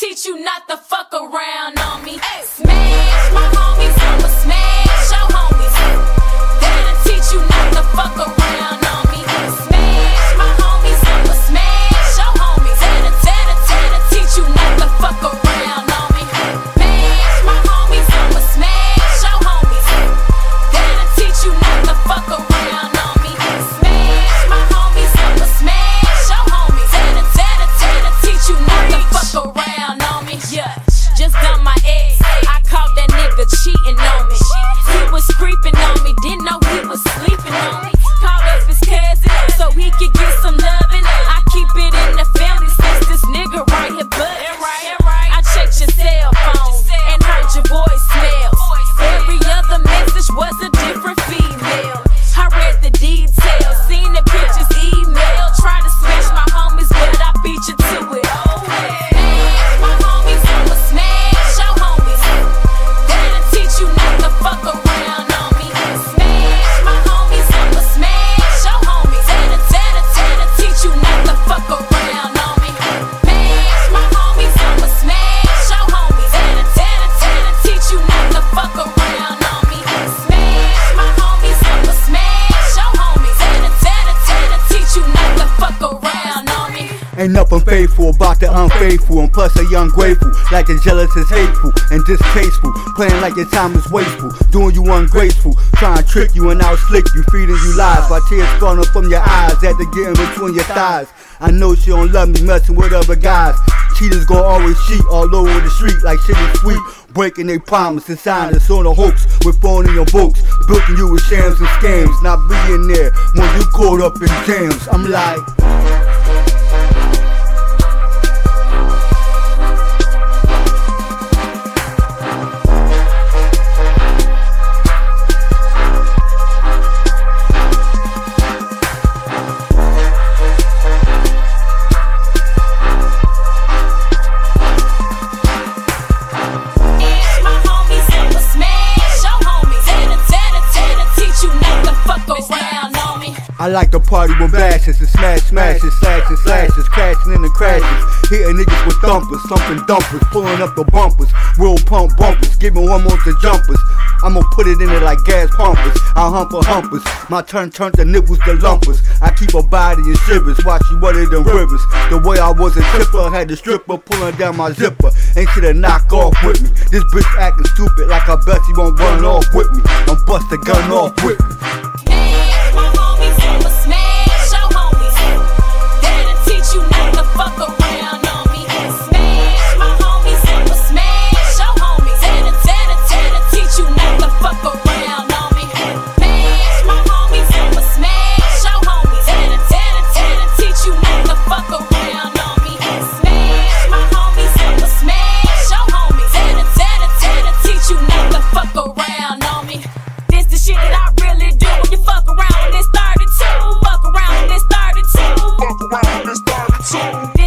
teach you not to fuck around on me. Smash Ain't nothing faithful about the unfaithful, and plus a young grateful. like as jealous is hateful and distasteful. Playing like your time is wasteful, doing you ungraceful, trying to trick you and out slick you, feeding you lies while tears falling from your eyes after getting between your thighs. I know she don't love me messing with other guys. Cheaters gon' always cheat all over the street like shit is sweet. Breaking their promises, signing us on the hoax with phony your books, bilking you with shams and scams, not being there when you caught up in jams. I'm like. I like to party with bashes and smash smashes, slashes, slashes, crashing in the crashes, hitting niggas with thumpers, thumping dumpers, pulling up the bumpers, real pump bumpers, giving one more to jumpers. I'ma put it in it like gas pumpers, I humper humpers, my turn turn the nipples to lumpers. I keep a body in shivers, watch you weather them rivers. The way I was a tripper, had the stripper pulling down my zipper. Ain't shit to knock off with me. This bitch acting stupid like I bet she won't run off with me. I'm bust the gun off with me. So